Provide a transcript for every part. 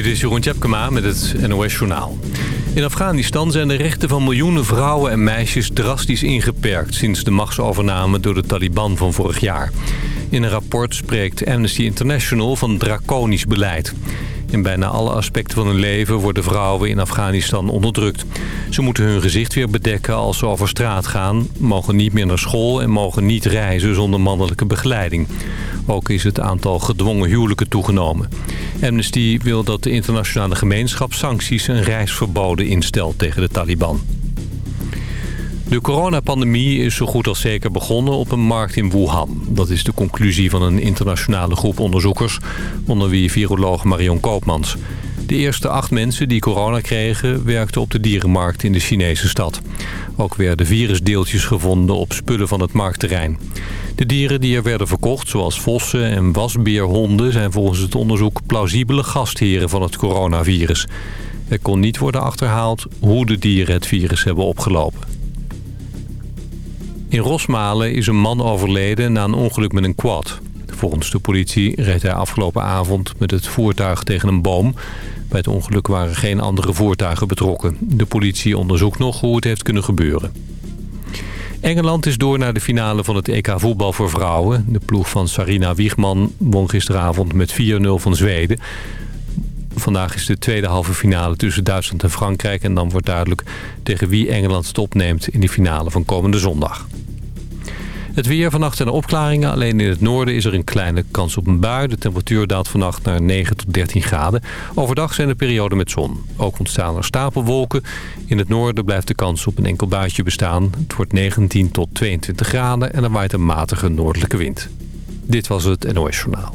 Dit is Jeroen Tjepkema met het NOS Journaal. In Afghanistan zijn de rechten van miljoenen vrouwen en meisjes drastisch ingeperkt... sinds de machtsovername door de Taliban van vorig jaar. In een rapport spreekt Amnesty International van draconisch beleid. In bijna alle aspecten van hun leven worden vrouwen in Afghanistan onderdrukt. Ze moeten hun gezicht weer bedekken als ze over straat gaan... mogen niet meer naar school en mogen niet reizen zonder mannelijke begeleiding. Ook is het aantal gedwongen huwelijken toegenomen. Amnesty wil dat de internationale gemeenschap sancties en reisverboden instelt tegen de Taliban. De coronapandemie is zo goed als zeker begonnen op een markt in Wuhan. Dat is de conclusie van een internationale groep onderzoekers... onder wie viroloog Marion Koopmans. De eerste acht mensen die corona kregen werkten op de dierenmarkt in de Chinese stad. Ook werden virusdeeltjes gevonden op spullen van het marktterrein. De dieren die er werden verkocht, zoals vossen en wasbeerhonden... zijn volgens het onderzoek plausibele gastheren van het coronavirus. Er kon niet worden achterhaald hoe de dieren het virus hebben opgelopen. In Rosmalen is een man overleden na een ongeluk met een quad. Volgens de politie reed hij afgelopen avond met het voertuig tegen een boom. Bij het ongeluk waren geen andere voertuigen betrokken. De politie onderzoekt nog hoe het heeft kunnen gebeuren. Engeland is door naar de finale van het EK voetbal voor vrouwen. De ploeg van Sarina Wiegman won gisteravond met 4-0 van Zweden. Vandaag is de tweede halve finale tussen Duitsland en Frankrijk... en dan wordt duidelijk tegen wie Engeland het opneemt in de finale van komende zondag. Het weer vannacht zijn opklaringen. Alleen in het noorden is er een kleine kans op een bui. De temperatuur daalt vannacht naar 9 tot 13 graden. Overdag zijn er perioden met zon. Ook ontstaan er stapelwolken. In het noorden blijft de kans op een enkel buitje bestaan. Het wordt 19 tot 22 graden en er waait een matige noordelijke wind. Dit was het NOS Journaal.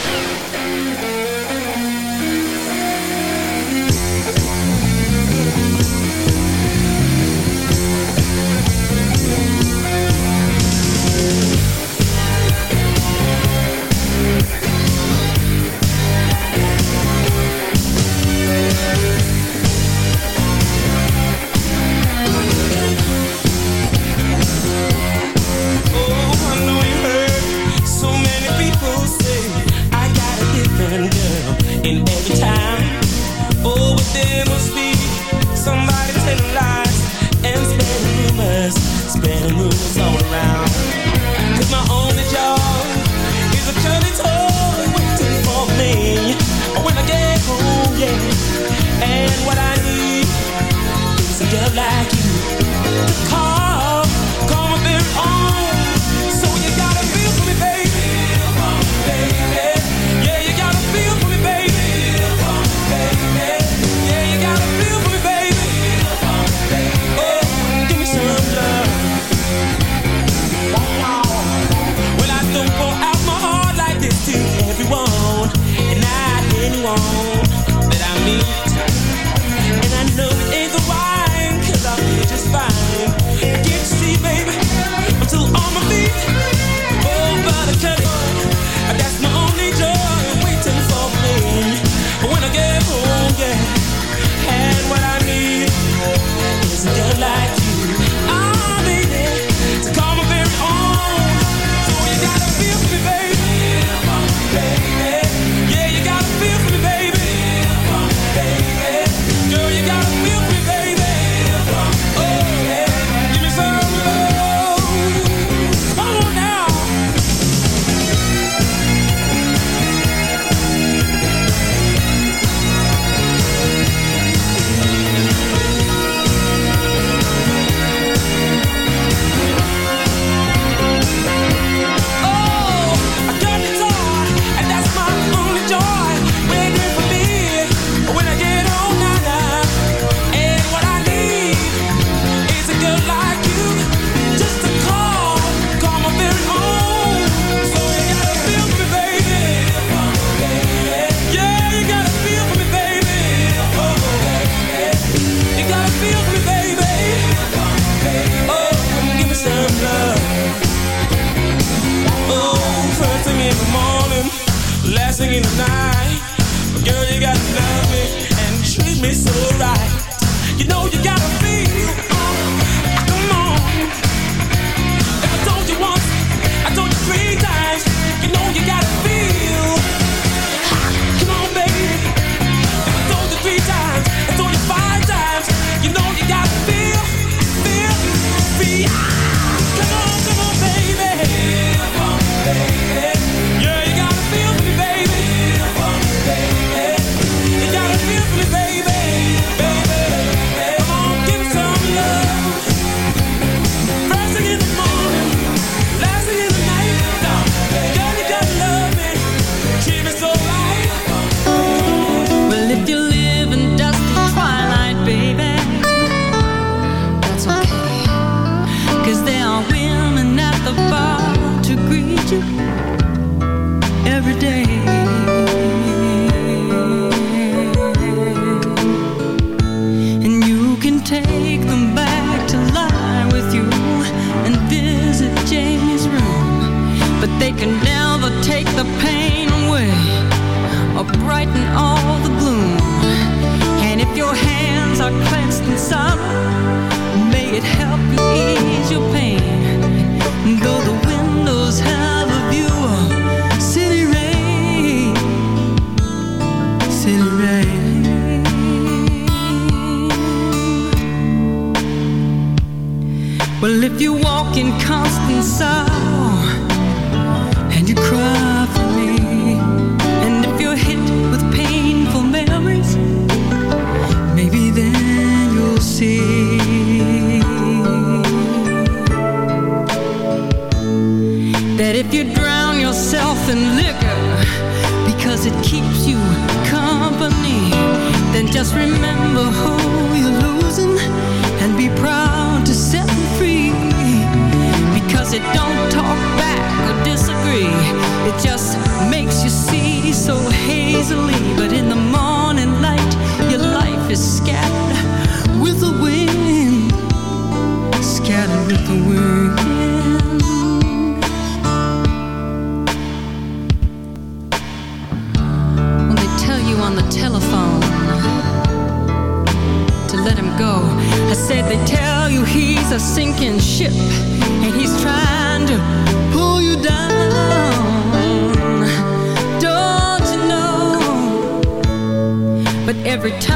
every time.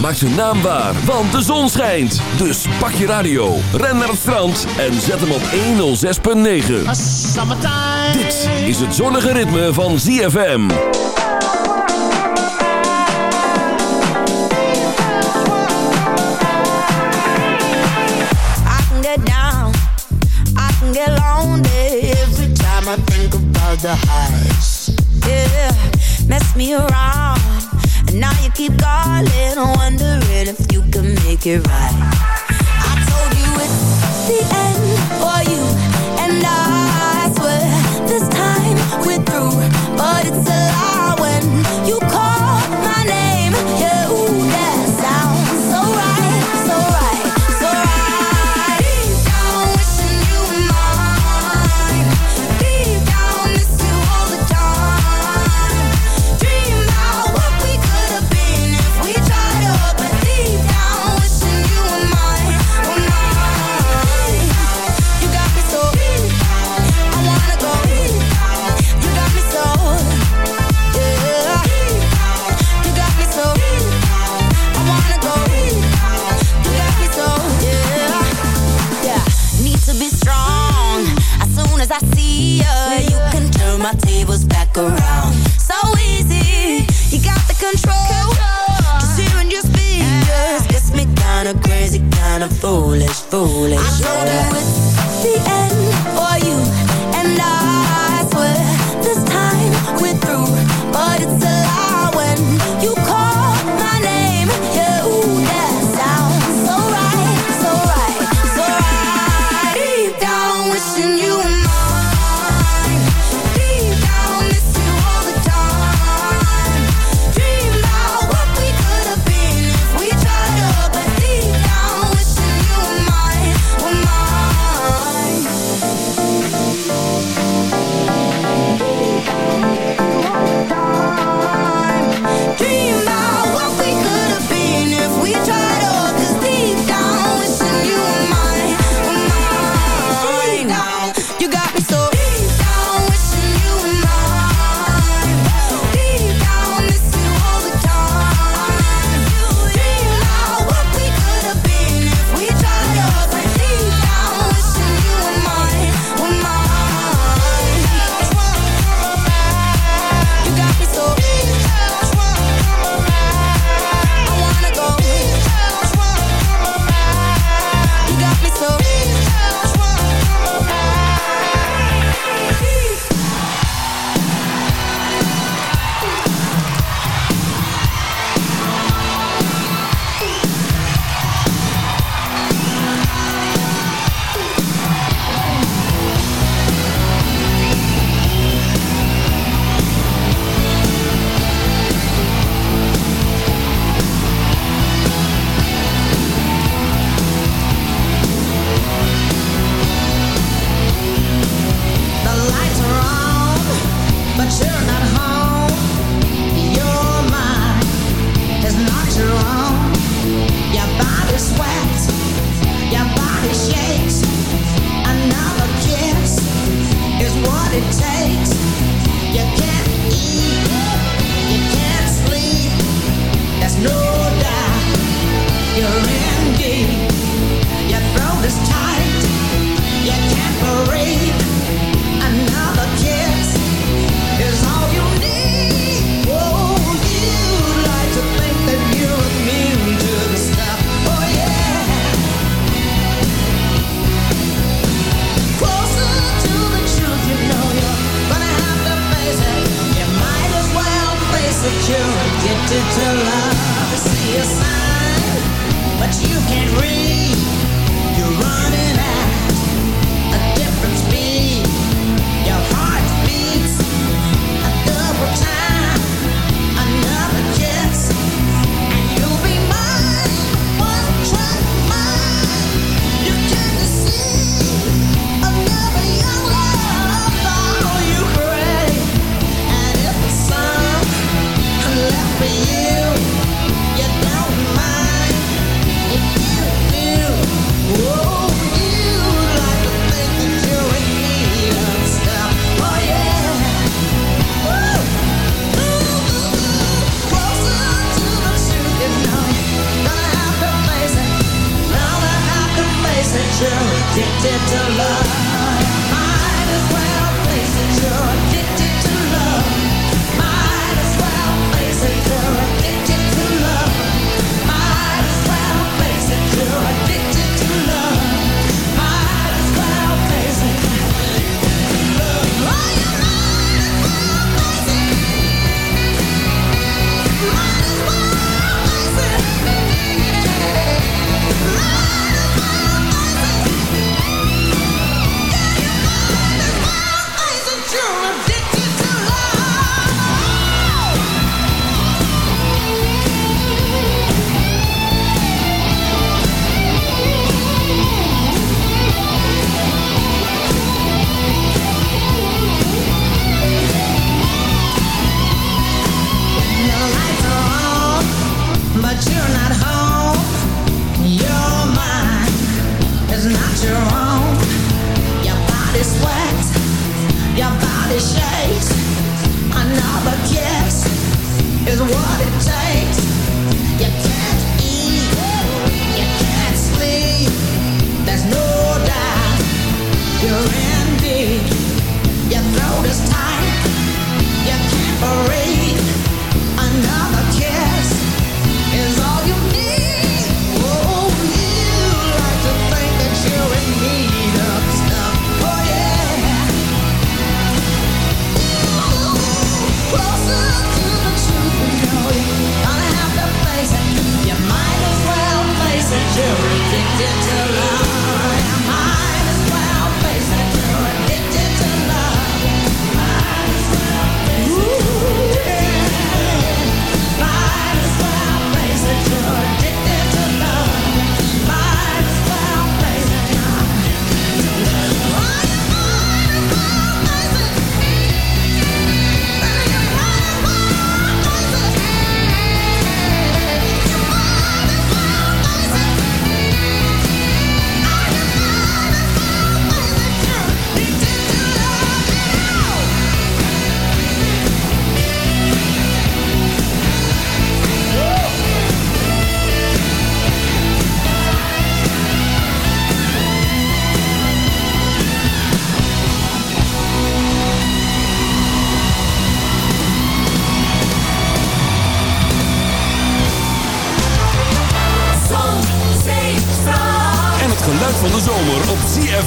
Maak zijn naam waar, want de zon schijnt. Dus pak je radio, ren naar het strand en zet hem op 106.9. Dit is het zonnige ritme van ZFM. I can get down, I can get lonely every time I think about the highs. Yeah, mess me around. now you keep calling, wondering if you can make it right. I told you it's the end for you and I swear this time we're through, but it's a lie. foolish, foolish.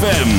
Drunk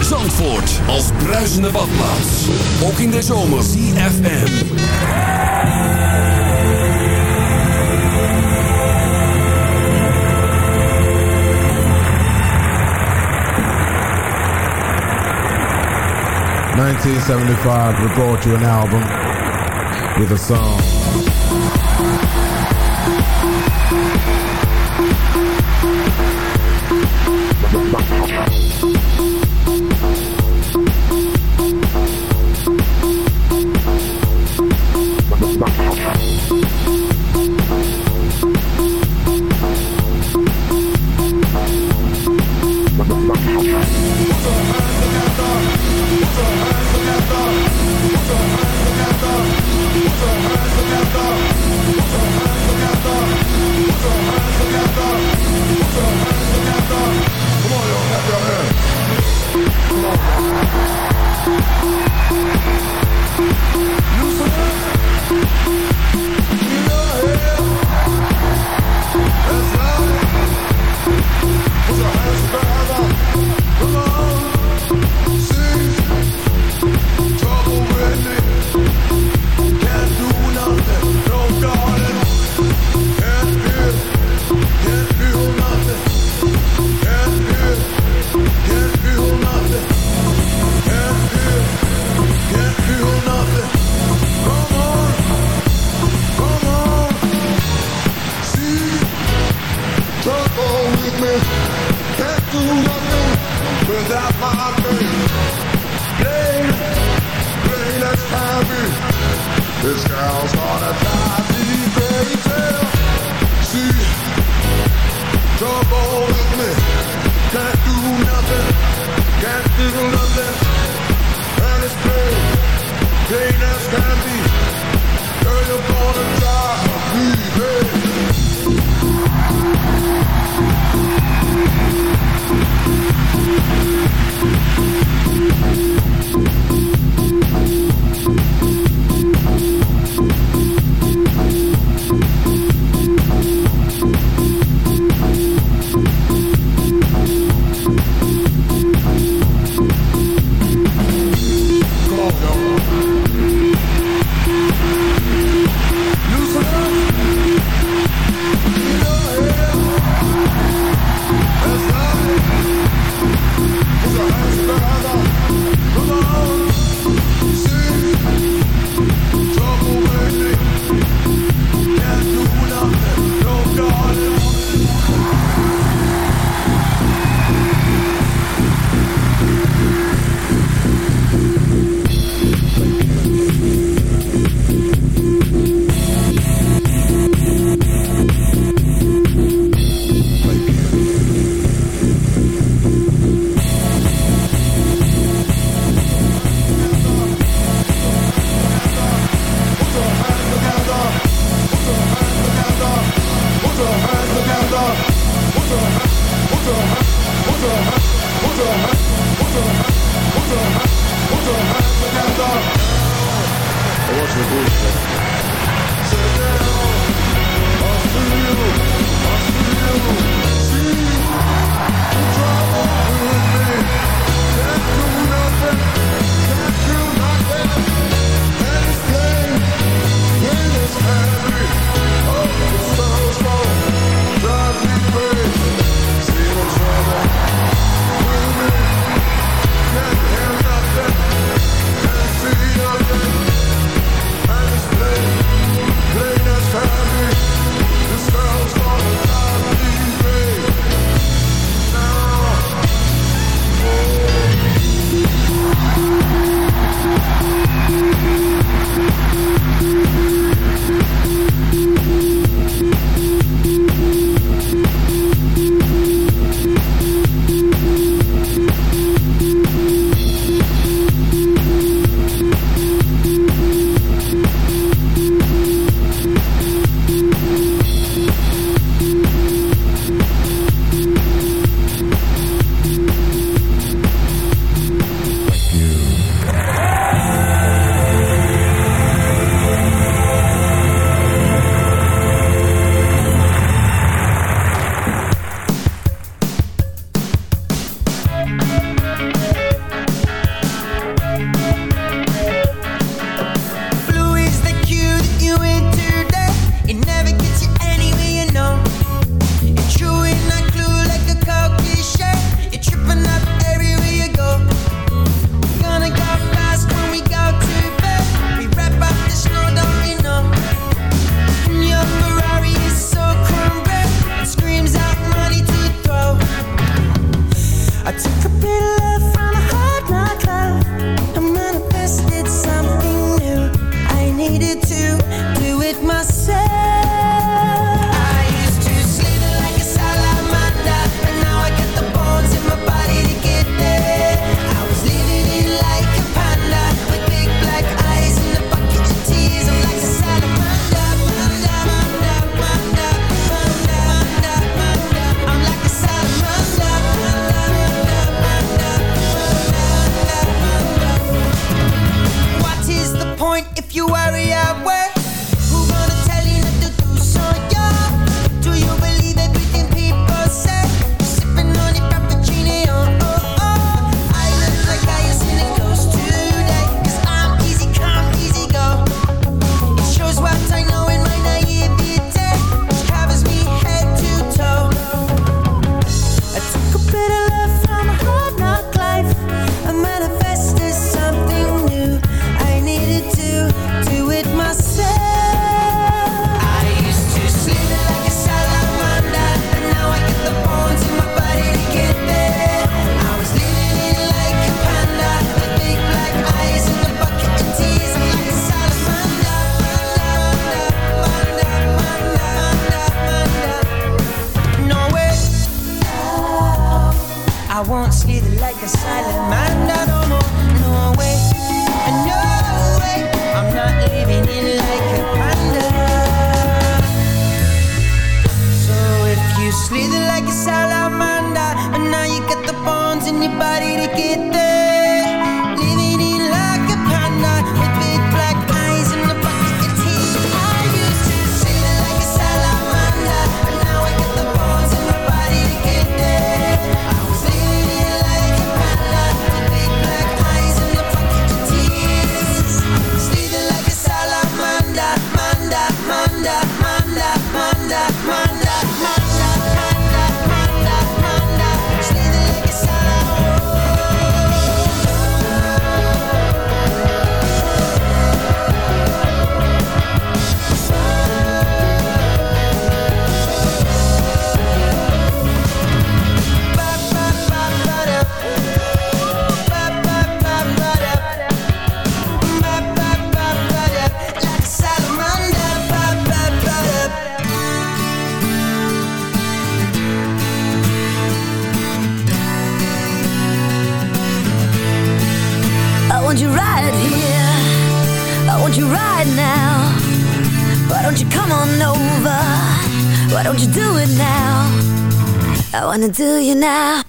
Zandvoort als bruisende badplaats. Ook in de zomer. ZFM. Nineteen seventy-five, we brought you an album with a song. I won't see the like a silent man. not no more. No way, no way. I'm not living it like a panda. So if you slither like a salamander, and now you got the bones in your body to get. don't you do it now? I wanna do you now.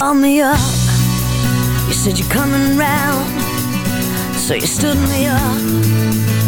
Call me up, you said you're coming round, so you stood me up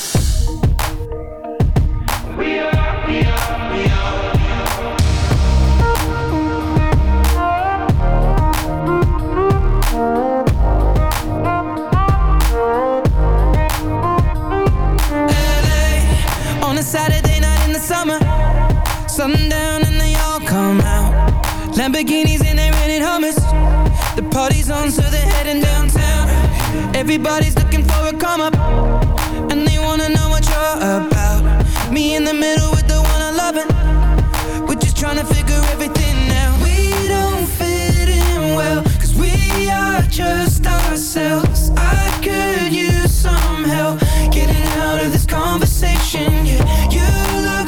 Heading downtown. Everybody's looking for a come up, and they wanna know what you're about. Me in the middle with the one I love, we're just trying to figure everything out. We don't fit in well, cause we are just ourselves. I could use some help getting out of this conversation. Yeah, you look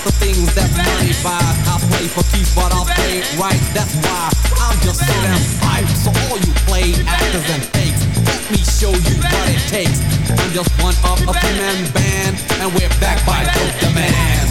The things that money buys. I play for keeps, but I'll play right. That's why I'm just so damn hype. So all you play actors and fakes, let me show you what it takes. I'm just one of a three-man band, and we're back by Dope Demand.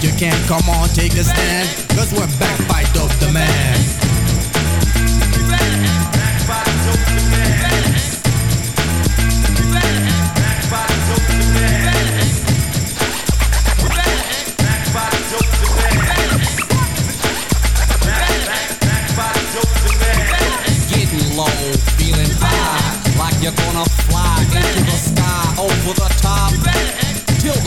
You can't come on, take a stand. Cause we're back by Dope Demand. Getting low, feeling high, like you're gonna fly into the sky, over the top,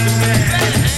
Yeah.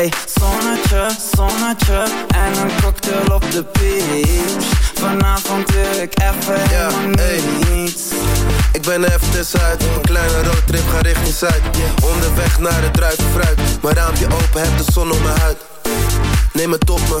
Ey, zonnetje, zonnetje En een cocktail op de beach. Vanavond wil ik even helemaal niets. Ik ben even tussenuit Een kleine roadtrip, ga richting Zuid. Onderweg naar het druivenfruit. Mijn raampje open, heb de zon op mijn huid. Neem het op me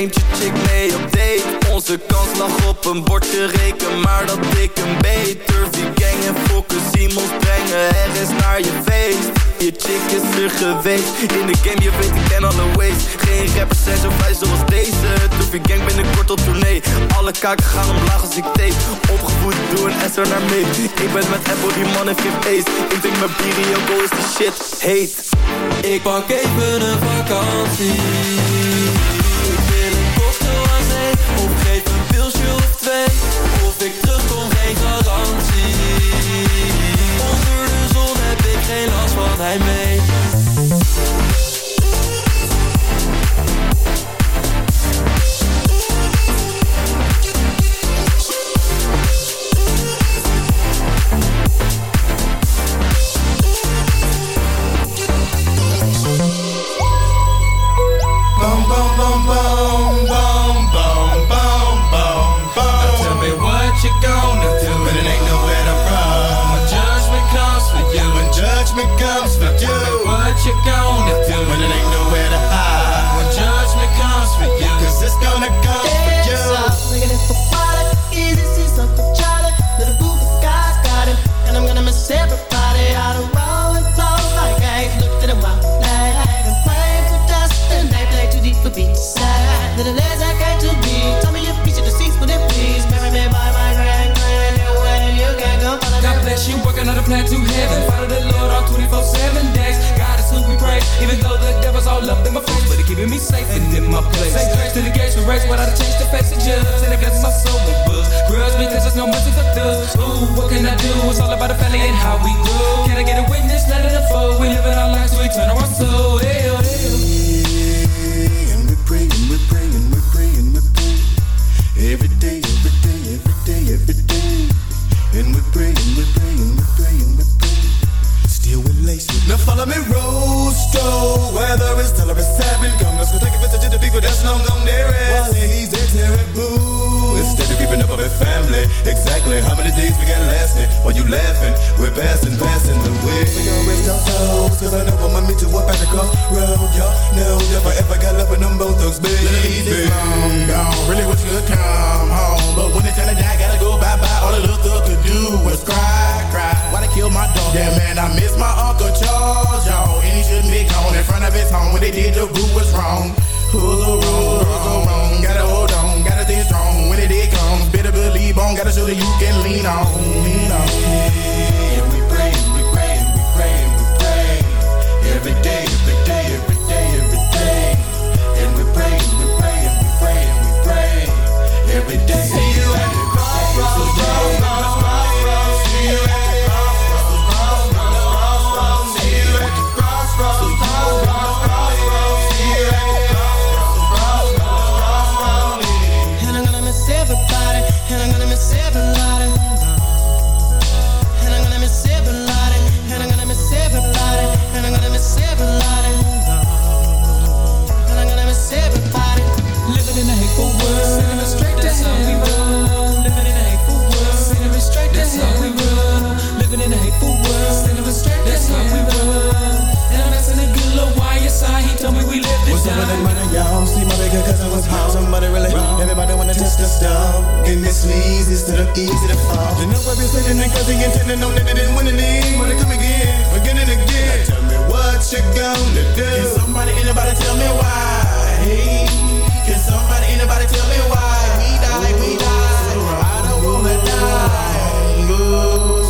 neemt je chick mee op date. Onze kans lag op een bordje reken Maar dat ik een beter gang en fokken, Simons brengen Er is naar je feest. Je chick is er geweest In de game, je weet ik ken alle ways. Geen rappers zijn zo vrij zoals deze Toefie gang binnenkort op tournee. Alle kaken gaan omlaag als ik tape Opgevoed, doe een S er naar mee Ik ben met Apple, die man heeft geen ace Ik drink mijn bier, is de shit. Heet. Ik pak even een vakantie of ik terugkom geen garantie. Onder de zon heb ik geen last van heimwee Boom, keeping me safe and in my place. To the gates we race without a change the judge. And it blesses my soul with books. Grudge because there's no mercy for thugs. Ooh, what can I do? It's all about the family and how we grow. Can I get a witness? Let it unfold. We living our lives, we turn our soul. Hell, oh, people that's long gone there. While he's there, terrible. Instead of keeping up with family. Exactly how many days we got lasting? While you laughing, we're passing, passing the way. We gon' rest our souls, cause I know I'ma meet you up at the crossroad. Y'all know never ever got love with them both thugs, baby. Easy, long gone. Really wish you could come home. But when it's time to die, gotta go bye bye. All the little thug could do was cry, cry. Why they kill my dog? Yeah, man, I miss my Uncle Charles, y'all. And he shouldn't be gone in front of his home. When they did, the root was wrong. Who's so wrong? Who's so wrong? Gotta hold on, gotta stay strong. When it did comes, better believe on. Gotta show that you can lean on. Lean on. Us. stall. And this leads instead of easy to fall. The know I've been sitting and cause he intending on that it didn't win any. Wanna come again, again and again. Now tell me what you gonna do. Can somebody, anybody tell me why? Hey, can somebody, anybody tell me why? We die, we die. I don't wanna die. Go